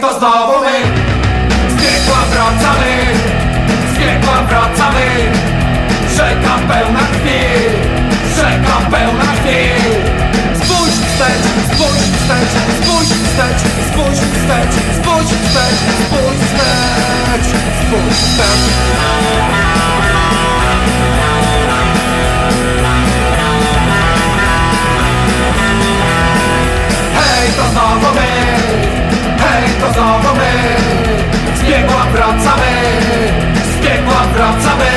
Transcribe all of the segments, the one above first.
To znowu my. Z piekła wracamy Z piekła wracamy. Rzeka pełna krwi Rzeka pełna krwi. Spójrz wstecz, spójrz wstecz Spójrz wstecz, spójrz wstecz Spójrz wstecz, spójrz wstecz Spójrz wstecz. znowu my Z piekła wracamy Z piekła wracamy.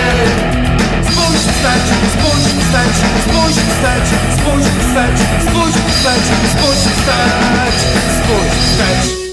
Spójrz wstecz, spójrz wstecz Spójrz wstecz, spójrz wstecz Spójrz wstecz, spójrz wstecz Spójrz wstecz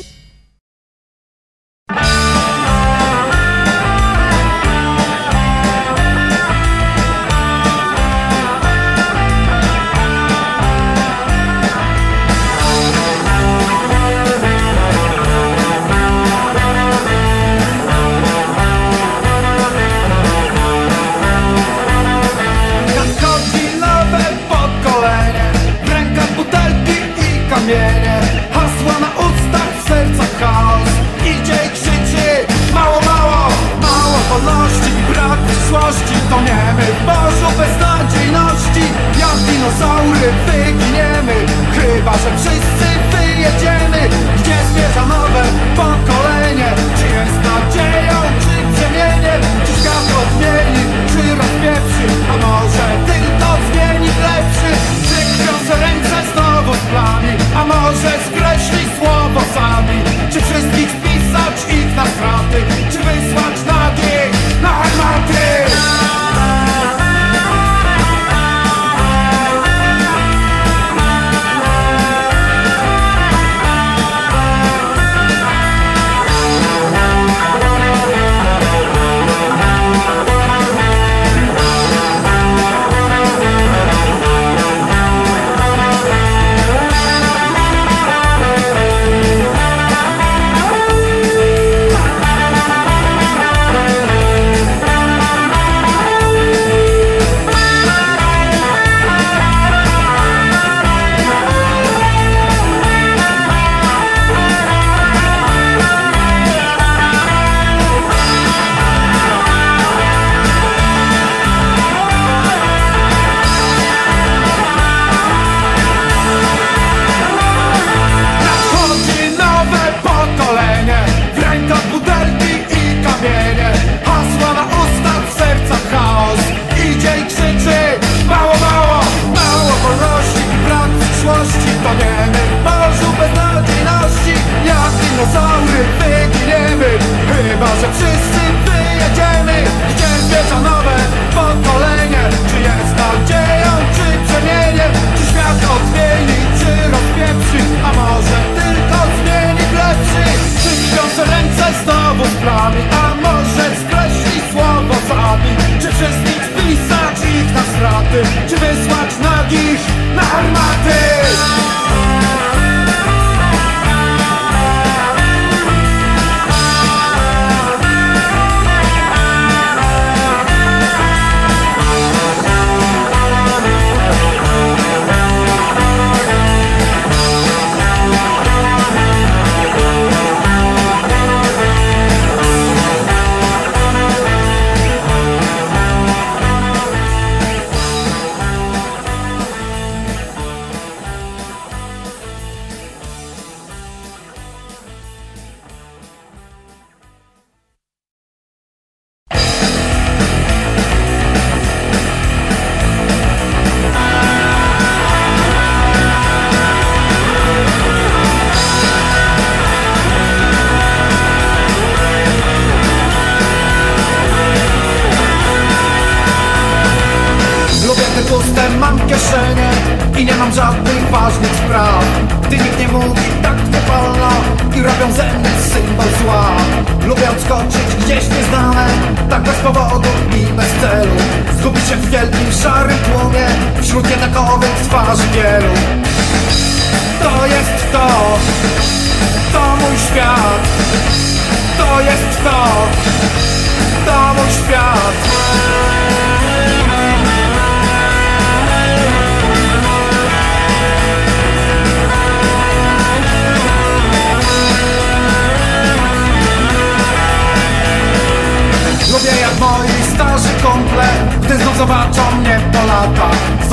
thought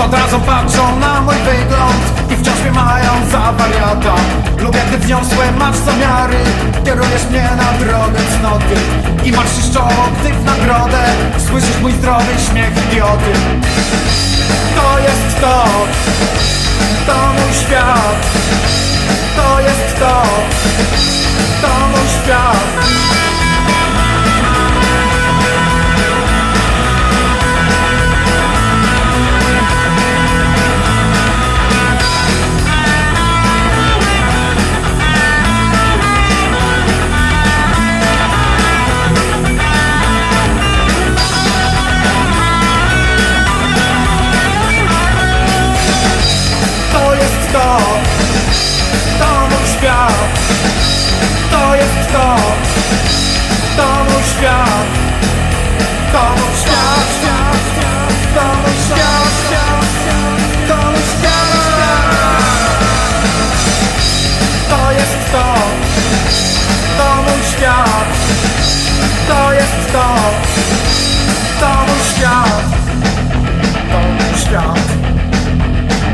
Od razu patrzą na mój wygląd I wciąż mnie mają za wariata. Lubię gdy wniosłe masz zamiary Kierujesz mnie na drogę cnoty I masz czoło, gdy w nagrodę. Słyszysz mój zdrowy śmiech idioty. To jest to To mój świat. To jest to To mój świat to, to mój świat. To jest to, to mój świat. To mój świat, To mój świat, To mój świat. To jest to, to mój świat. To jest to, to mój świat. To mój świat.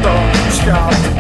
To mój świat.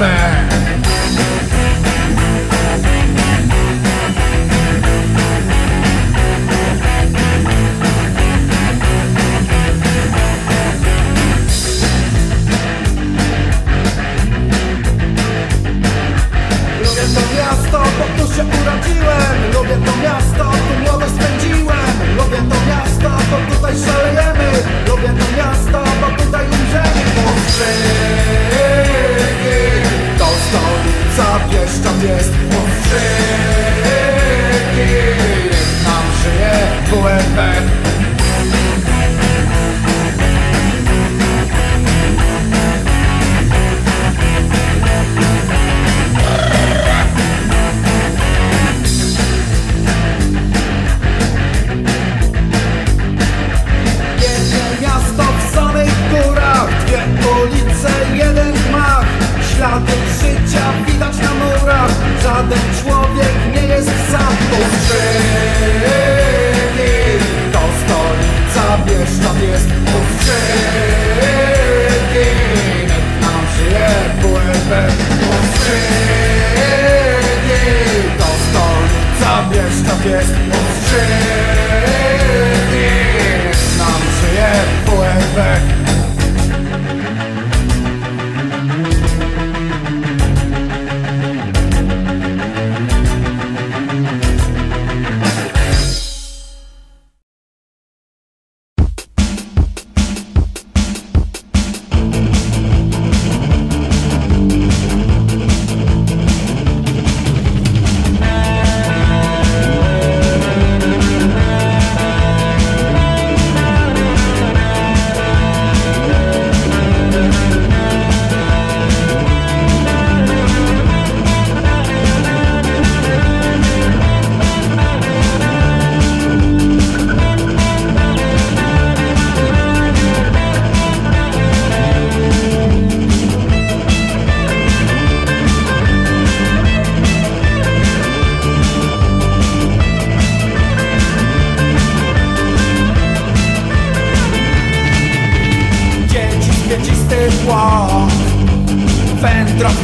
Nightmare.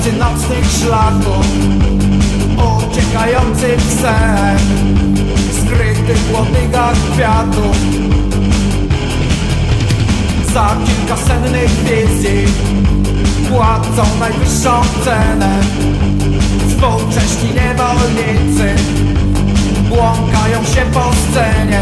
Tysiące nocnych szlaków Uciekających w sen Skrytych w łodygach kwiatów. Za kilka sennych wizji Płacą najwyższą cenę Współcześni niewolnicy Błąkają się po scenie.